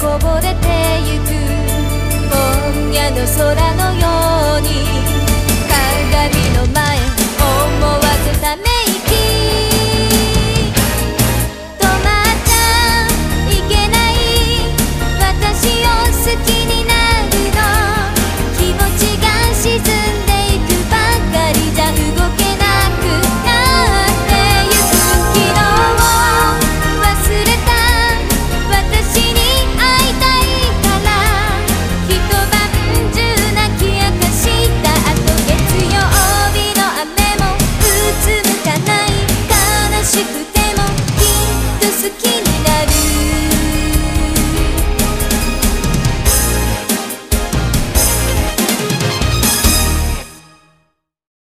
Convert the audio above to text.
こぼれてゆく。今夜の空のように